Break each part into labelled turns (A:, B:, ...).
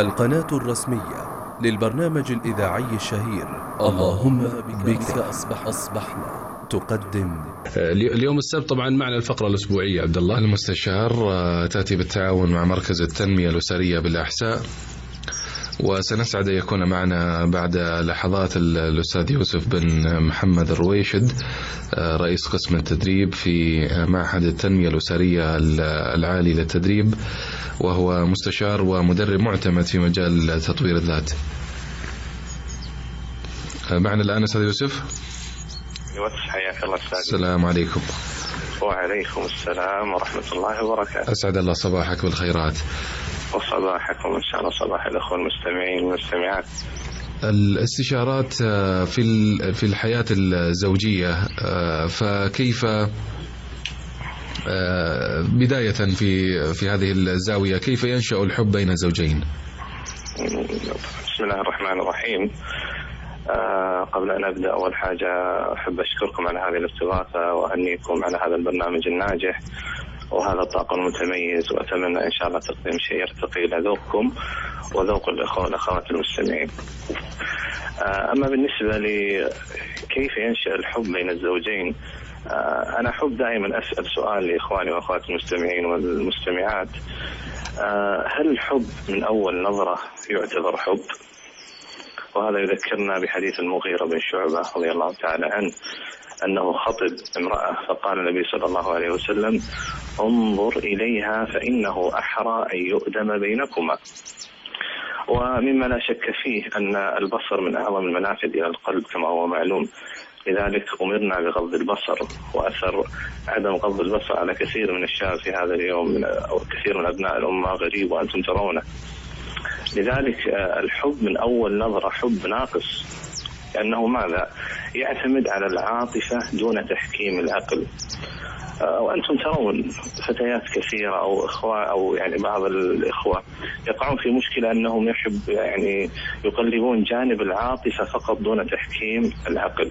A: القناة الرسمية للبرنامج الإذاعي الشهير. اللهم بك أصبح أصبحنا. تقدم.
B: اليوم السبت طبعا معنا الفقرة الأسبوعية عبد الله. المستشار آه، تأتي بالتعاون مع مركز التنمية الأسرية بالأحساء. وسنسعد أن يكون معنا بعد لحظات الأستاذ يوسف بن محمد الرويشد آه، رئيس قسم التدريب في معهد التنمية الأسرية العالي للتدريب. وهو مستشار ومدرب معتمد في مجال تطوير الذات. آه، معنا الآن أستاذ يوسف.
C: حياك الله أستاذ.
B: السلام عليكم.
C: وعليكم السلام ورحمة الله وبركاته.
B: أسعد الله صباحك بالخيرات.
C: وصباحكم إن شاء الله صباح الأخوة المستمعين والمستمعات.
B: الاستشارات آه، في في الحياة الزوجية آه، فكيف بداية في في هذه الزاوية كيف ينشأ الحب بين الزوجين؟
C: بسم الله الرحمن الرحيم قبل أن أبدأ أول حاجة أحب أشكركم على هذه الاستضافة وأهنيكم على هذا البرنامج الناجح وهذا الطاقم المتميز وأتمنى إن شاء الله تقديم شيء يرتقي إلى ذوقكم وذوق الإخوة والأخوات المستمعين. آه، أما بالنسبة لكيف ينشأ الحب بين الزوجين آه، أنا أحب دائما أسأل سؤال لإخواني وأخواتي المستمعين والمستمعات. آه، هل الحب من أول نظرة يعتبر حب؟ وهذا يذكرنا بحديث المغيرة بن شعبة رضي الله تعالى عنه أنه خطب امرأة فقال النبي صلى الله عليه وسلم انظر إليها فإنه أحرى أن يؤدم بينكما. ومما لا شك فيه أن البصر من أعظم المنافذ إلى القلب كما هو معلوم. لذلك أمرنا بغض البصر وأثر عدم غض البصر على كثير من الشباب في هذا اليوم أو كثير من أبناء الأمة غريب وأنتم ترونه لذلك الحب من أول نظرة حب ناقص لأنه ماذا؟ يعتمد على العاطفة دون تحكيم العقل آه، وأنتم ترون فتيات كثيرة أو إخوة أو يعني بعض الإخوة يقعون في مشكلة أنهم يحب يعني يقلبون جانب العاطفة فقط دون تحكيم العقل.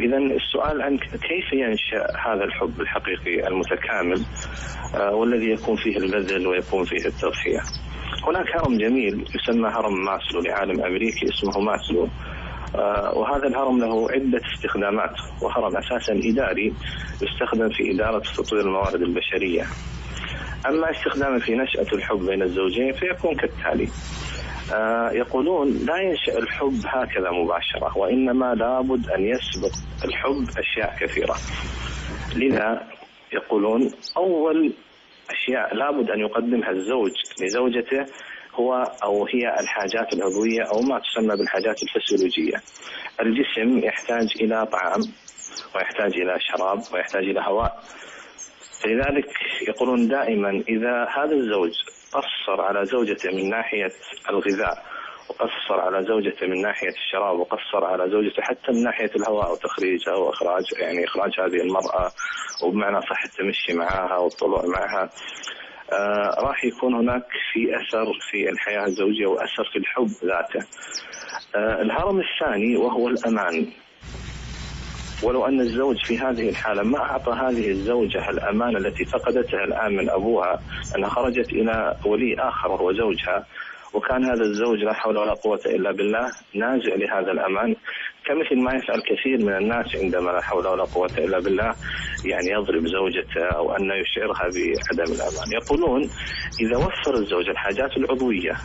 C: اذا السؤال عن كيف ينشأ هذا الحب الحقيقي المتكامل آه، والذي يكون فيه البذل ويكون فيه التضحية. هناك هرم جميل يسمى هرم ماسلو لعالم أمريكي اسمه ماسلو. آه، وهذا الهرم له عدة استخدامات وهرم أساسا إداري يستخدم في إدارة تطوير الموارد البشرية. أما استخدامه في نشأة الحب بين الزوجين فيكون كالتالي. يقولون لا ينشأ الحب هكذا مباشرة وإنما لابد أن يسبق الحب أشياء كثيرة. لذا يقولون أول أشياء لابد أن يقدمها الزوج لزوجته هو أو هي الحاجات العضوية أو ما تسمى بالحاجات الفسيولوجية. الجسم يحتاج إلى طعام ويحتاج إلى شراب ويحتاج إلى هواء. لذلك يقولون دائما إذا هذا الزوج قصر على زوجته من ناحية الغذاء وقصر على زوجته من ناحية الشراب وقصر على زوجته حتى من ناحية الهواء وتخريجها وإخراج يعني إخراج هذه المرأة وبمعنى صح التمشي معها والطلوع معها آه راح يكون هناك في أثر في الحياة الزوجية وأثر في الحب ذاته. آه الهرم الثاني وهو الأمان. ولو أن الزوج في هذه الحالة ما أعطى هذه الزوجة الامان التي فقدتها الآن من أبوها أنها خرجت إلى ولي آخر وهو زوجها وكان هذا الزوج لا حول ولا قوة إلا بالله نازع لهذا الأمان. كمثل ما يفعل كثير من الناس عندما لا حول ولا قوة إلا بالله يعني يضرب زوجته أو أن يشعرها بعدم الأمان. يقولون إذا وفر الزوج الحاجات العضوية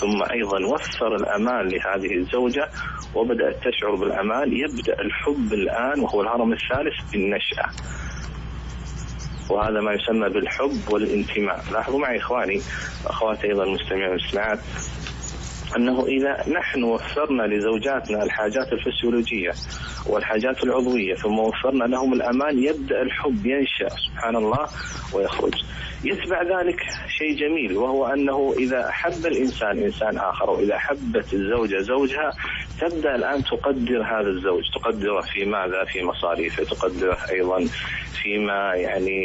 C: ثم أيضا وفر الامان لهذه الزوجة وبدأت تشعر بالامان يبدأ الحب الآن وهو الهرم الثالث بالنشأة. وهذا ما يسمى بالحب والانتماء لاحظوا معي إخواني أخواتي أيضا المستمعين والمستمعات أنه إذا نحن وفرنا لزوجاتنا الحاجات الفسيولوجية والحاجات العضوية ثم وفرنا لهم الأمان يبدأ الحب ينشأ سبحان الله ويخرج يتبع ذلك شيء جميل وهو أنه إذا أحب الإنسان إنسان آخر وإذا أحبت الزوجة زوجها تبدأ الآن تقدر هذا الزوج، تقدره في ماذا؟ في مصاريفه، تقدره أيضا فيما يعني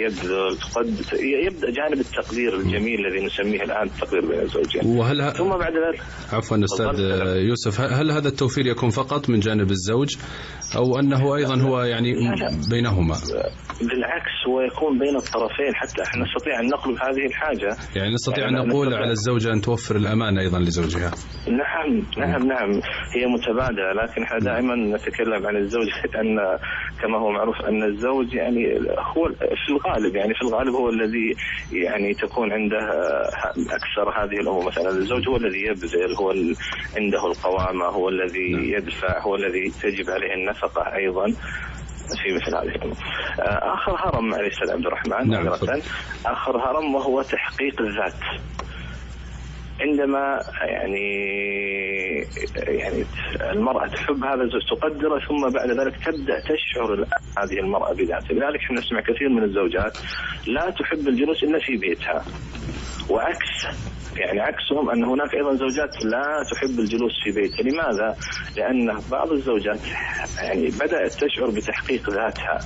C: يبذل تقدر يبدأ جانب التقدير الجميل الذي نسميه الآن التقدير بين الزوجين.
B: وهل ثم بعد ذلك عفوا أستاذ يوسف هل هذا التوفير يكون فقط من جانب الزوج language. أو أنه أيضا هو يعني بينهما؟
C: بالعكس هو يكون بين الطرفين حتى إحنا نستطيع أن نقلب هذه الحاجة.
B: يعني نستطيع أن نقول على الزوجة أن توفر الأمان أيضا لزوجها.
C: نعم نعم نعم. هي متبادلة لكن إحنا دائما نتكلم عن الزوج أن كما هو معروف أن الزوج يعني هو في الغالب يعني في الغالب هو الذي يعني تكون عنده أكثر هذه الأمور. مثلا الزوج هو الذي يبذل هو عنده القوامة هو الذي نعم. يدفع هو الذي تجب عليه النفقة أيضا في مثل هذه الأمور. آخر هرم معلش أستاذ عبد الرحمن؟ نعم آخر هرم وهو تحقيق الذات. عندما يعني يعني المرأة تحب هذا الزوج تقدره ثم بعد ذلك تبدأ تشعر هذه المرأة بذاتها. لذلك إحنا نسمع كثير من الزوجات لا تحب الجلوس إلا في بيتها. وعكس يعني عكسهم أن هناك أيضا زوجات لا تحب الجلوس في بيتها لماذا؟ لأن بعض الزوجات يعني بدأت تشعر بتحقيق ذاتها.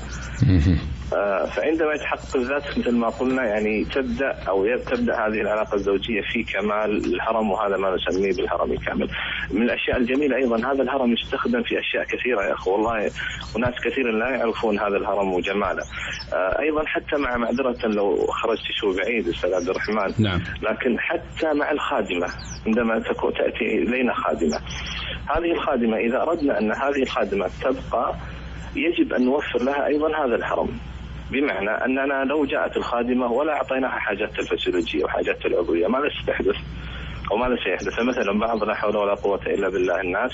C: فعندما يتحقق الذات مثل ما قلنا يعني تبدأ أو تبدأ هذه العلاقة الزوجية في كمال الهرم وهذا ما نسميه بالهرم الكامل. من الأشياء الجميلة أيضا هذا الهرم يستخدم في أشياء كثيرة يا اخو والله وناس كثير لا يعرفون هذا الهرم وجماله. آه، أيضا حتى مع معذرة لو خرجت شو بعيد أستاذ عبد الرحمن
B: نعم.
C: لكن حتى مع الخادمة عندما تأتي إلينا خادمة هذه الخادمة إذا أردنا أن هذه الخادمة تبقى يجب أن نوفر لها أيضا هذا الهرم. بمعنى أننا لو جاءت الخادمة ولا أعطيناها حاجات الفسيولوجية وحاجات العضوية ماذا ستحدث؟ أو ماذا سيحدث؟ مثلا بعض لا حول ولا قوة إلا بالله الناس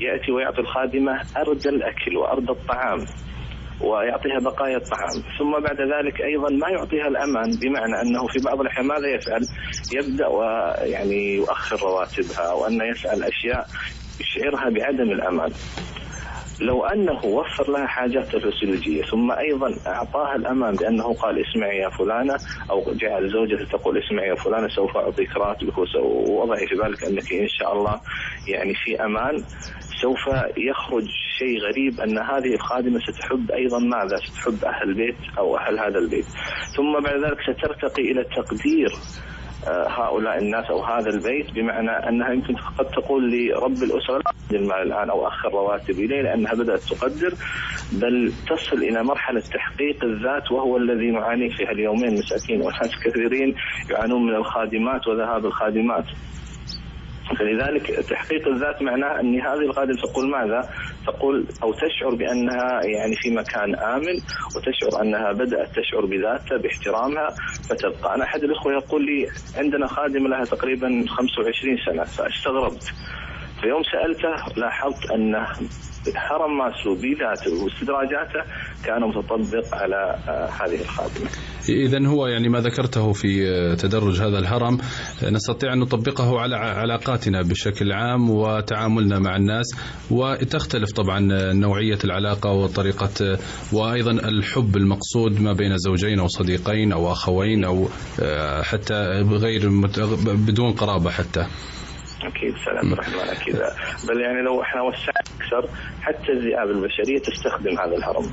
C: يأتي ويعطي الخادمة أردى الأكل وأردى الطعام ويعطيها بقايا الطعام ثم بعد ذلك أيضا ما يعطيها الأمان بمعنى أنه في بعض الأحيان ماذا يفعل؟ يبدأ ويعني يؤخر رواتبها وأن يفعل أشياء يشعرها بعدم الأمان. لو أنه وفر لها حاجات الفسيولوجية ثم أيضا أعطاها الامان بأنه قال اسمعي يا فلانة أو جعل زوجته تقول اسمعي يا فلانة سوف أعطيك راتبك ووضعي في بالك أنك إن شاء الله يعني في أمان. سوف يخرج شيء غريب أن هذه الخادمة ستحب أيضا ماذا؟ ستحب أهل البيت أو أهل هذا البيت. ثم بعد ذلك سترتقي إلى تقدير هؤلاء الناس أو هذا البيت بمعنى أنها يمكن قد تقول لرب الأسرة لا المال الآن أو أخر رواتبي ليه؟ لأنها بدأت تقدر بل تصل إلى مرحلة تحقيق الذات وهو الذي نعانيه في هاليومين مساكين وناس كثيرين يعانون من الخادمات وذهاب الخادمات فلذلك تحقيق الذات معناه ان هذه القادمه تقول ماذا؟ تقول أو تشعر بأنها يعني في مكان آمن وتشعر أنها بدأت تشعر بذاتها باحترامها فتبقى، أنا أحد الإخوة يقول لي عندنا خادمة لها تقريبا 25 سنة فاستغربت فيوم سألته لاحظت أنه هرم ماسلو بذاته واستدراجاته كان متطبق على آه، هذه الخادمة.
B: اذا هو يعني ما ذكرته في آه، تدرج هذا الهرم آه، نستطيع أن نطبقه على علاقاتنا بشكل عام وتعاملنا مع الناس وتختلف طبعا نوعية العلاقة وطريقة وأيضا الحب المقصود ما بين زوجين أو صديقين أو أخوين أو حتى غير بدون قرابة حتى.
C: أكيد سلام الرحمن أكيد بل يعني لو إحنا وسعنا أكثر حتى الذئاب البشرية تستخدم هذا الهرم.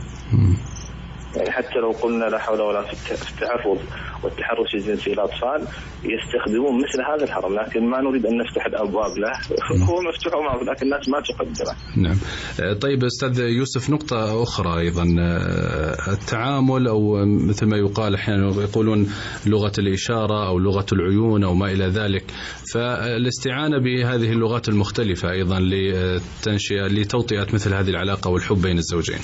C: يعني حتى لو قلنا لا حول ولا قوه في التعرض والتحرش الجنسي للاطفال يستخدمون مثل هذا الهرم لكن ما نريد أن نفتح الأبواب له هو مفتوح ومعروف لكن الناس ما تقدره.
B: نعم. طيب أستاذ يوسف نقطة أخرى أيضا التعامل أو مثل ما يقال أحيانا يقولون لغة الإشارة أو لغة العيون أو ما إلى ذلك فالاستعانة بهذه اللغات المختلفة أيضا لتنشئة لتوطئة مثل هذه العلاقة والحب بين الزوجين.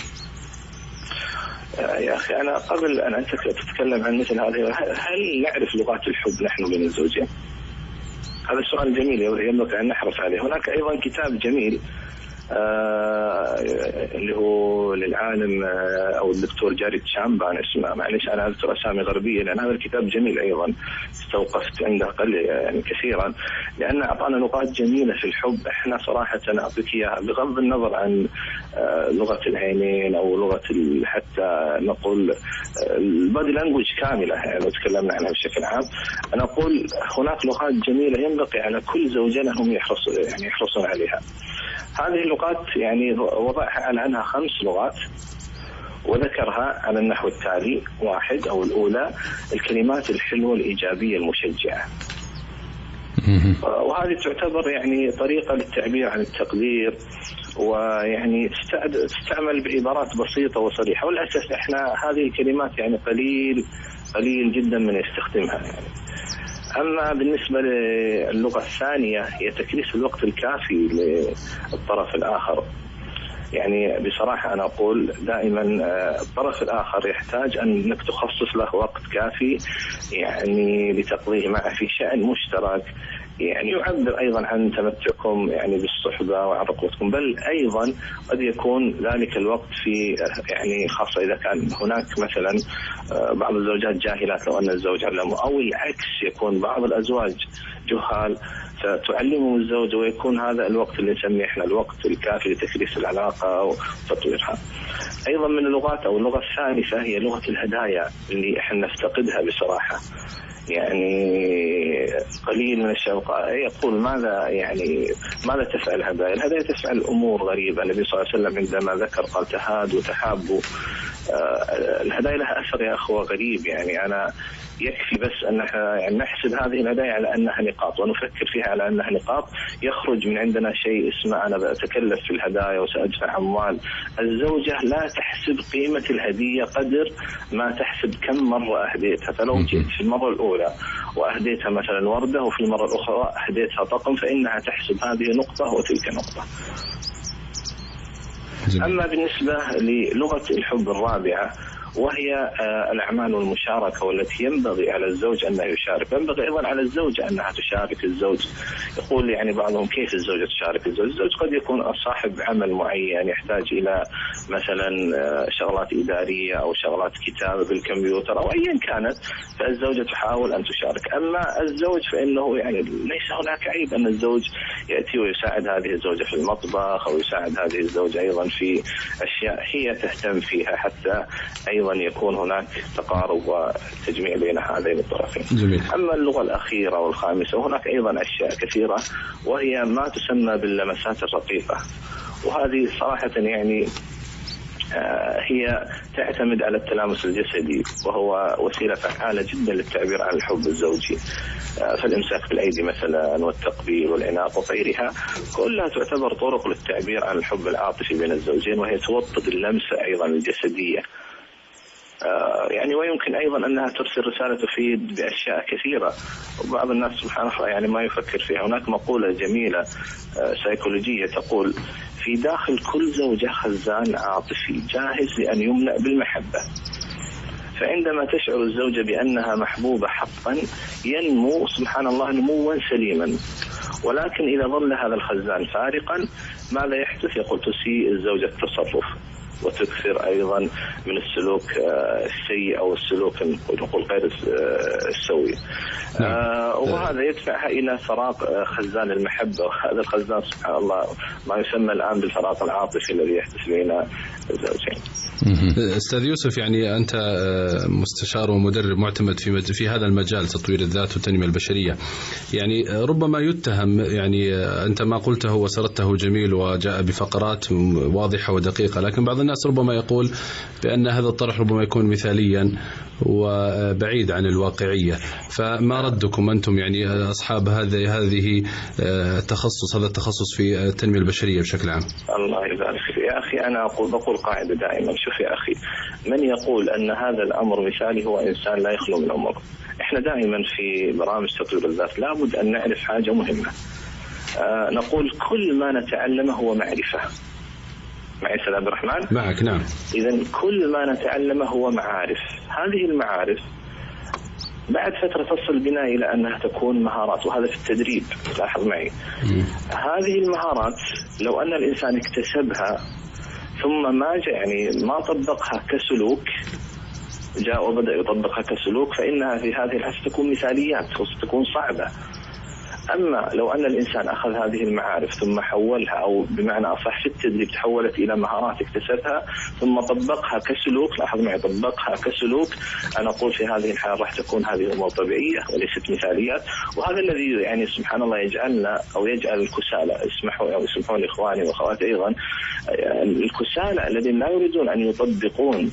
C: يا أخي أنا قبل أن أنت تتكلم عن مثل هذه هل نعرف لغات الحب نحن بين الزوجين؟ هذا السؤال جميل ينبغي أن نحرص عليه، هناك أيضا كتاب جميل آه اللي هو للعالم آه أو الدكتور جاري تشامبان اسمه معلش أنا أذكر أسامي غربية لأن هذا الكتاب جميل أيضا استوقفت عنده يعني كثيرا لأن أعطانا نقاط جميلة في الحب. إحنا صراحة أعطيك إياها بغض النظر عن آه لغة العينين أو لغة حتى نقول آه، البادي لانجوج كاملة يعني لو تكلمنا عنها بشكل عام. أنا أقول هناك لغات جميلة ينبغي على كل زوجين هم يحرصوا يعني يحرصون عليها. هذه اللغات يعني وضعها عنها خمس لغات وذكرها على النحو التالي واحد أو الأولى الكلمات الحلوة الإيجابية المشجعة. وهذه تعتبر يعني طريقة للتعبير عن التقدير ويعني تستعمل بعبارات بسيطة وصريحة. وللأسف إحنا هذه الكلمات يعني قليل قليل جدا من يستخدمها. يعني أما بالنسبة للغة الثانية هي تكريس الوقت الكافي للطرف الآخر. يعني بصراحة أنا أقول دائما آه، الطرف الآخر يحتاج أنك تخصص له وقت كافي يعني لتقضيه معه في شأن مشترك. يعني يعبر أيضا عن تمتعكم يعني بالصحبة وعن رقبتكم بل أيضا قد يكون ذلك الوقت في يعني خاصة إذا كان هناك مثلا آه، بعض الزوجات جاهلات لو أن الزوج علمه أو العكس يكون بعض الأزواج جهال فتعلمهم الزوجة ويكون هذا الوقت اللي نسميه إحنا الوقت الكافي لتكريس العلاقة وتطويرها. أيضا من اللغات أو اللغة الثالثة هي لغة الهدايا اللي إحنا نفتقدها بصراحة. يعني قليل من الشوق يقول ماذا يعني ماذا تفعل الهدايا؟ الهدايا تفعل أمور غريبة، النبي صلى الله عليه وسلم عندما ذكر قال تهادوا تحابوا. الهدايا لها أثر يا أخوة غريب. يعني أنا يكفي بس ان يعني نحسب هذه الهدايا على أنها نقاط ونفكر فيها على أنها نقاط. يخرج من عندنا شيء اسمه أنا بتكلف في الهدايا وسأدفع أموال. الزوجة لا تحسب قيمة الهدية قدر ما تحسب كم مرة أهديتها. فلو جئت في المرة الأولى وأهديتها مثلا وردة وفي المرة الأخرى أهديتها طقم فإنها تحسب هذه نقطة وتلك نقطة. أما بالنسبة للغة الحب الرابعة وهي آه، الأعمال والمشاركه والتي ينبغي على الزوج انه يشارك، ينبغي أيضا على الزوجه أنها تشارك الزوج. يقول يعني بعضهم كيف الزوجه تشارك الزوج؟ الزوج قد يكون صاحب عمل معين يحتاج إلى مثلا آه، شغلات إدارية أو شغلات كتابة بالكمبيوتر أو ايا كانت فالزوجة تحاول أن تشارك، أما الزوج فإنه يعني ليس هناك عيب أن الزوج يأتي ويساعد هذه الزوجة في المطبخ أو يساعد هذه الزوجة أيضا في أشياء هي تهتم فيها حتى أيضا أيضا يكون هناك تقارب وتجميع بين هذين الطرفين.
B: جميل.
C: أما اللغة الأخيرة والخامسة هناك أيضا أشياء كثيرة وهي ما تسمى باللمسات الرقيقة. وهذه صراحة يعني آه، هي تعتمد على التلامس الجسدي وهو وسيلة فعالة جدا للتعبير عن الحب الزوجي آه، فالإمساك بالأيدي مثلا والتقبيل والعناق وغيرها كلها تعتبر طرق للتعبير عن الحب العاطفي بين الزوجين وهي توطد اللمسة أيضا الجسدية يعني ويمكن أيضا أنها ترسل رسالة تفيد بأشياء كثيرة. وبعض الناس سبحان الله يعني ما يفكر فيها. هناك مقولة جميلة آه، سيكولوجية تقول في داخل كل زوجة خزان عاطفي جاهز لأن يملأ بالمحبة. فعندما تشعر الزوجة بأنها محبوبة حقا ينمو سبحان الله نموا سليما. ولكن إذا ظل هذا الخزان فارقا ماذا يحدث؟ يقول تسيء الزوجة التصرف. وتكثر أيضا من السلوك آه، السيء أو السلوك نقول غير آه، السوي نعم. آه، وهذا يدفعها إلى فراغ خزان المحبه وهذا الخزان سبحان الله ما يسمى الآن بالفراغ العاطفي الذي يحدث بين الزوجين.
B: أستاذ يوسف يعني أنت مستشار ومدرب معتمد في في هذا المجال تطوير الذات والتنمية البشرية. يعني ربما يتهم يعني أنت ما قلته وسردته جميل وجاء بفقرات واضحة ودقيقة لكن بعض الناس ربما يقول بأن هذا الطرح ربما يكون مثاليا وبعيد عن الواقعية. فما ردكم أنتم يعني أصحاب هذه هذه التخصص هذا التخصص في التنمية البشرية بشكل عام؟
C: الله يبارك فيك يا أخي أنا أقول بقول قاعدة دائما. شوف يا أخي من يقول أن هذا الأمر مثالي هو إنسان لا يخلو من أمور إحنا دائما في برامج تطوير الذات لابد أن نعرف حاجة مهمة. آه نقول كل ما نتعلمه هو معرفة. معي أستاذ عبد الرحمن؟
B: معك نعم.
C: اذا كل ما نتعلمه هو معارف، هذه المعارف بعد فترة تصل بنا إلى أنها تكون مهارات وهذا في التدريب لاحظ معي. هذه المهارات لو أن الإنسان اكتسبها ثم ما جاء يعني ما طبقها كسلوك جاء وبدأ يطبقها كسلوك فإنها في هذه الحالة تكون مثاليات وستكون صعبة أما لو أن الإنسان أخذ هذه المعارف ثم حولها أو بمعنى أصح في التدريب تحولت إلى مهارات اكتسبها ثم طبقها كسلوك لاحظ معي طبقها كسلوك. أنا أقول في هذه الحاله راح تكون هذه أمور طبيعية وليست مثاليات. وهذا الذي يعني سبحان الله يجعلنا أو يجعل الكسالى اسمحوا أو يسمحون اخواني وأخواتي أيضا الكسالى الذين لا يريدون أن يطبقون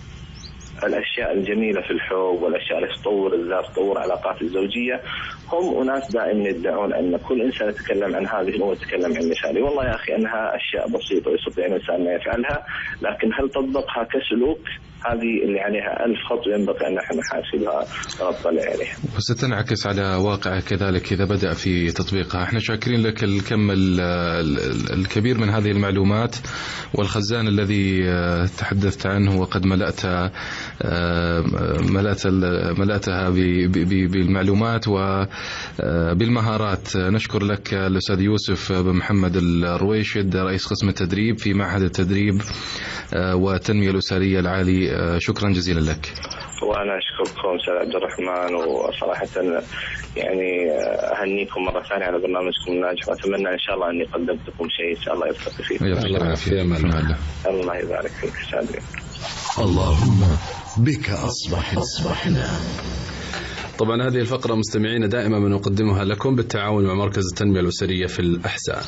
C: الأشياء الجميلة في الحب والأشياء التي تطور الذات تطور العلاقات الزوجية. هم أناس دائما يدعون أن كل إنسان يتكلم عن هذه الأمور يتكلم عن مثالي. والله يا أخي أنها أشياء بسيطة يستطيع الإنسان أن يفعلها لكن هل تطبقها كسلوك؟ هذه اللي عليها ألف خط ينبغي أن نحن نحاسبها ونطلع عليها
D: وستنعكس على واقعه كذلك إذا بدأ في تطبيقها. إحنا شاكرين لك الكم ال- ال- الكبير من هذه المعلومات والخزان الذي تحدثت عنه وقد ملأت ملأت ملأتها بالمعلومات وبالمهارات نشكر لك الأستاذ يوسف بن محمد الرويشد رئيس قسم التدريب في معهد التدريب آه، والتنمية الأسرية العالي. آه، شكرا جزيلا لك.
C: وأنا أشكركم أستاذ عبد الرحمن وصراحه يعني أهنيكم مرة ثانية على برنامجكم الناجح وأتمنى إن شاء الله أني قدمت لكم شيء إن شاء الله يرتقي فيه.
D: يعطيك
C: الله يبارك فيك. سعد
E: اللهم بك أصبح أصبحنا.
B: طبعا هذه الفقرة مستمعينا دائما ما نقدمها لكم بالتعاون مع مركز التنمية الأسرية في الأحساء